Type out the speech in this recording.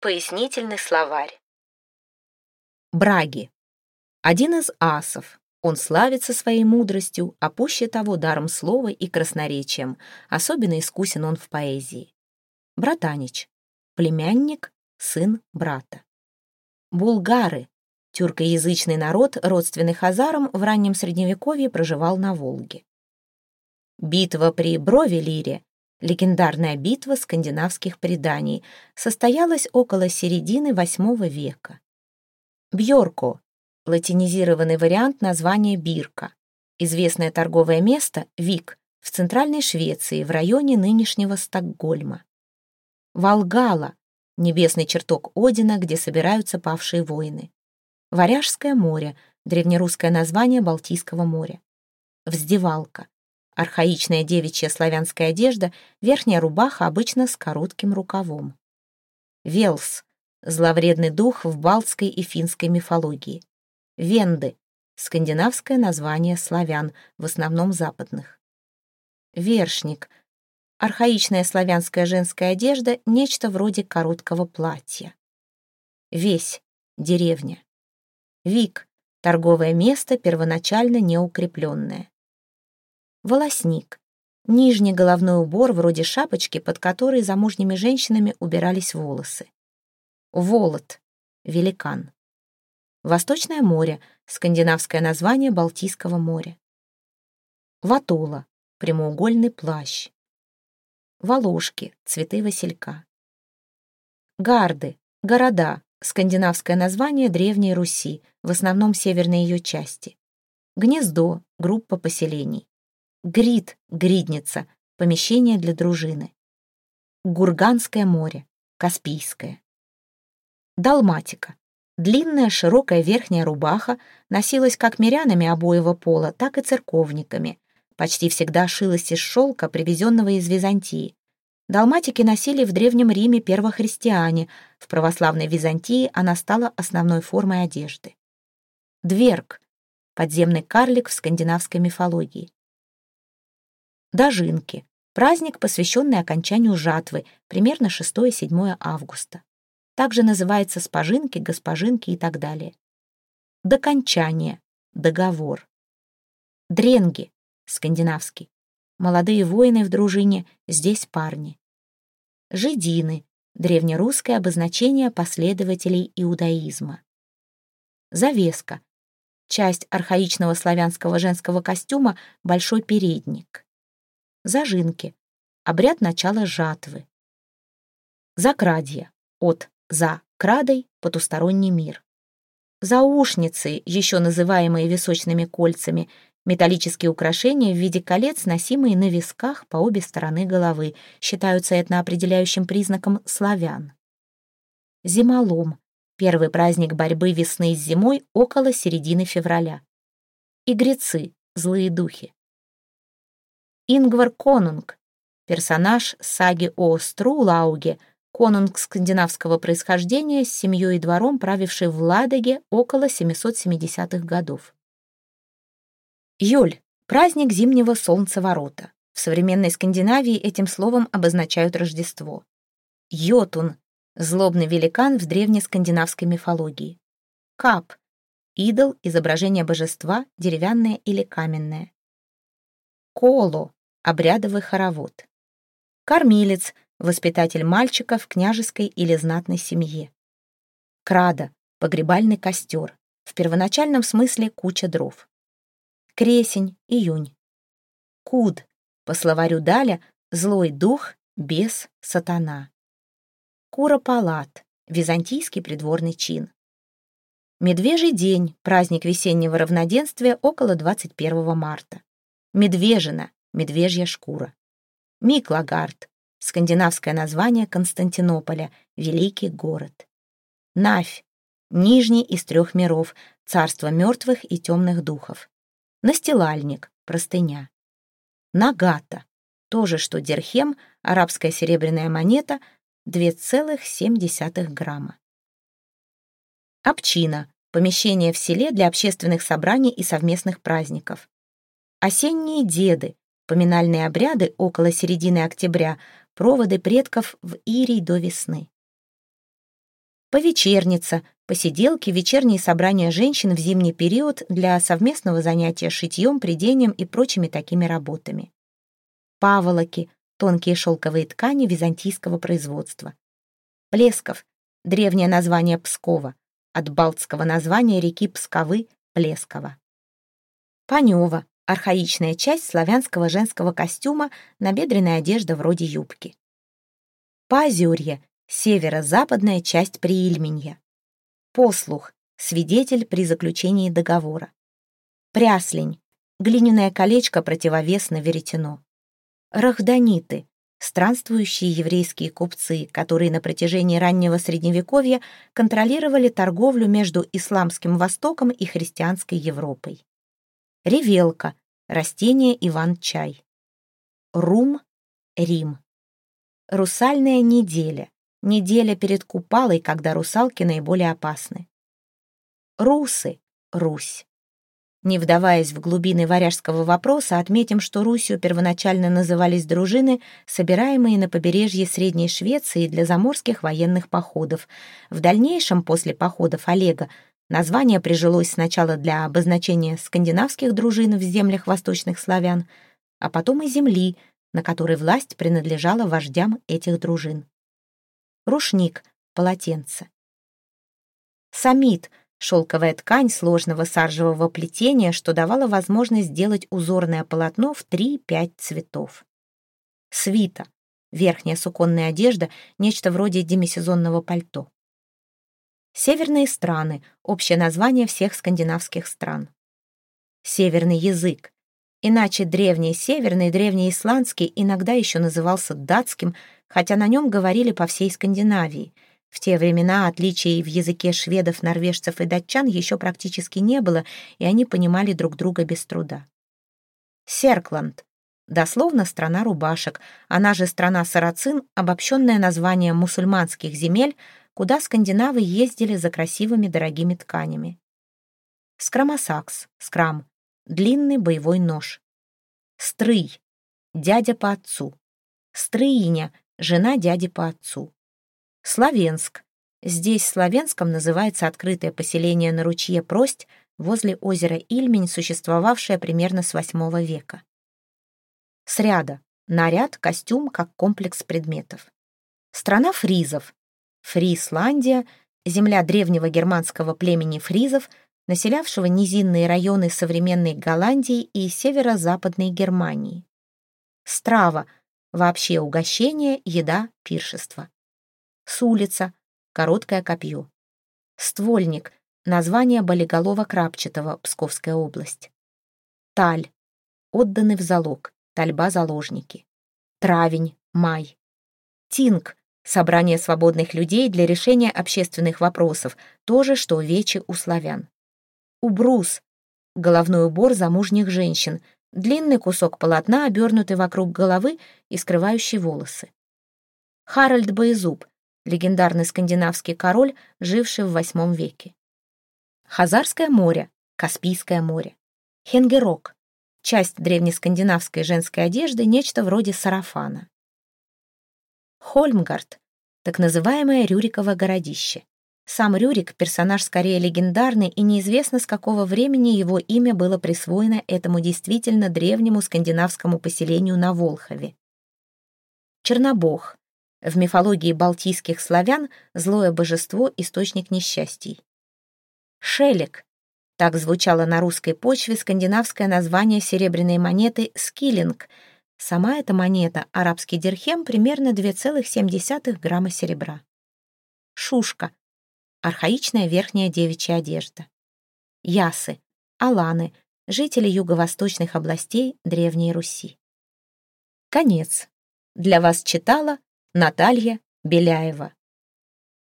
Пояснительный словарь. Браги. Один из асов. Он славится своей мудростью, а пуще того даром слова и красноречием. Особенно искусен он в поэзии. Братанич. Племянник, сын брата. Булгары. Тюркоязычный народ, родственный хазарам, в раннем Средневековье проживал на Волге. Битва при Бровелире Легендарная битва скандинавских преданий состоялась около середины VIII века. Бьорко — латинизированный вариант названия Бирка. Известное торговое место — Вик в Центральной Швеции, в районе нынешнего Стокгольма. Волгала — небесный чертог Одина, где собираются павшие воины. Варяжское море — древнерусское название Балтийского моря. Вздевалка Архаичная девичья славянская одежда, верхняя рубаха обычно с коротким рукавом. Велс — зловредный дух в балтской и финской мифологии. Венды — скандинавское название славян, в основном западных. Вершник — архаичная славянская женская одежда, нечто вроде короткого платья. Весь — деревня. Вик — торговое место, первоначально неукрепленное волосник, нижний головной убор вроде шапочки, под которой замужними женщинами убирались волосы. Волод, великан. Восточное море, скандинавское название Балтийского моря. Ватула, прямоугольный плащ. Волошки, цветы василька. Гарды, города, скандинавское название Древней Руси, в основном северной ее части. Гнездо, группа поселений. Грид, гридница, помещение для дружины. Гурганское море, Каспийское. Далматика. Длинная широкая верхняя рубаха носилась как мирянами обоего пола, так и церковниками. Почти всегда шилась из шелка, привезенного из Византии. Далматики носили в Древнем Риме первохристиане, в православной Византии она стала основной формой одежды. Дверг — подземный карлик в скандинавской мифологии. Дожинки. Праздник, посвященный окончанию жатвы, примерно 6-7 августа. Также называется спожинки, госпожинки и так далее. Докончание. Договор. Дренги. Скандинавский. Молодые воины в дружине, здесь парни. Жидины. Древнерусское обозначение последователей иудаизма. Завеска. Часть архаичного славянского женского костюма — большой передник зажинки, обряд начала жатвы. Закрадье, от «за крадой» потусторонний мир. Заушницы, еще называемые височными кольцами, металлические украшения в виде колец, носимые на висках по обе стороны головы, считаются этноопределяющим признаком славян. Зимолом — первый праздник борьбы весны с зимой около середины февраля. Игрецы — злые духи. Ингвар Конунг, персонаж саги о Струлауге, конунг скандинавского происхождения с семьей и двором, правивший в Ладоге около 770-х годов. Йоль — праздник зимнего солнцеворота. В современной Скандинавии этим словом обозначают Рождество. Йотун — злобный великан в древнескандинавской мифологии. Кап — идол, изображение божества, деревянное или каменное. Коло обрядовый хоровод. Кормилец, воспитатель мальчика в княжеской или знатной семье. Крада, погребальный костер, в первоначальном смысле куча дров. Кресень, июнь. Куд, по словарю Даля, злой дух, бес, сатана. Куропалат, византийский придворный чин. Медвежий день, праздник весеннего равноденствия около 21 марта. Медвежина, медвежья шкура. Миклагард, скандинавское название Константинополя, великий город. Навь, нижний из трех миров, царство мертвых и темных духов. Настилальник, простыня. Нагата, тоже что дирхем, арабская серебряная монета, 2,7 грамма. Община, помещение в селе для общественных собраний и совместных праздников. Осенние деды, поминальные обряды около середины октября, проводы предков в Ирий до весны. Повечерница, посиделки, вечерние собрания женщин в зимний период для совместного занятия шитьем, придением и прочими такими работами. Паволоки, тонкие шелковые ткани византийского производства. Плесков, древнее название Пскова, от балтского названия реки Псковы, Плескова. Панева, архаичная часть славянского женского костюма, набедренная одежда вроде юбки. Пазюрье, северо-западная часть Приильменья. Послух, свидетель при заключении договора. Пряслень, глиняное колечко противовес на веретено. Рахданиты, странствующие еврейские купцы, которые на протяжении раннего Средневековья контролировали торговлю между Исламским Востоком и христианской Европой. Ревелка, растение Иван-чай. Рум, Рим. Русальная неделя, неделя перед Купалой, когда русалки наиболее опасны. Русы, Русь. Не вдаваясь в глубины варяжского вопроса, отметим, что Русью первоначально назывались дружины, собираемые на побережье Средней Швеции для заморских военных походов. В дальнейшем, после походов Олега, название прижилось сначала для обозначения скандинавских дружин в землях восточных славян, а потом и земли, на которой власть принадлежала вождям этих дружин. Рушник, полотенце. Самит — Шелковая ткань сложного саржевого плетения, что давало возможность сделать узорное полотно в 3-5 цветов. Свита — верхняя суконная одежда, нечто вроде демисезонного пальто. Северные страны — общее название всех скандинавских стран. Северный язык. Иначе древний северный, древний исландский иногда еще назывался датским, хотя на нем говорили по всей Скандинавии — в те времена отличий в языке шведов, норвежцев и датчан еще практически не было, и они понимали друг друга без труда. Серкланд. Дословно «страна рубашек», она же страна сарацин, обобщенное название мусульманских земель, куда скандинавы ездили за красивыми дорогими тканями. Скромосакс, скрам, длинный боевой нож. Стрый, дядя по отцу. Стрыиня, жена дяди по отцу. Славенск. Здесь Славенском называется открытое поселение на ручье Прость возле озера Ильмень, существовавшее примерно с VIII века. Сряда. Наряд, костюм как комплекс предметов. Страна фризов. Фрисландия — земля древнего германского племени фризов, населявшего низинные районы современной Голландии и северо-западной Германии. Страва — вообще угощение, еда, пиршество с улица, короткое копье. Ствольник, название болиголова крапчатого, Псковская область. Таль, отданный в залог, тальба заложники. Травень, май. Тинг, собрание свободных людей для решения общественных вопросов, то же, что вечи у славян. Убрус, головной убор замужних женщин, длинный кусок полотна, обернутый вокруг головы и скрывающий волосы. Харальд Боезуб, легендарный скандинавский король, живший в VIII веке. Хазарское море, Каспийское море. Хенгерок, часть древнескандинавской женской одежды, нечто вроде сарафана. Хольмгард, так называемое Рюриково городище. Сам Рюрик — персонаж скорее легендарный, и неизвестно, с какого времени его имя было присвоено этому действительно древнему скандинавскому поселению на Волхове. Чернобог, в мифологии балтийских славян злое божество — источник несчастий. Шелек. Так звучало на русской почве скандинавское название серебряной монеты «скиллинг». Сама эта монета, арабский дирхем, примерно 2,7 грамма серебра. Шушка. Архаичная верхняя девичья одежда. Ясы. Аланы. Жители юго-восточных областей Древней Руси. Конец. Для вас читала Наталья Беляева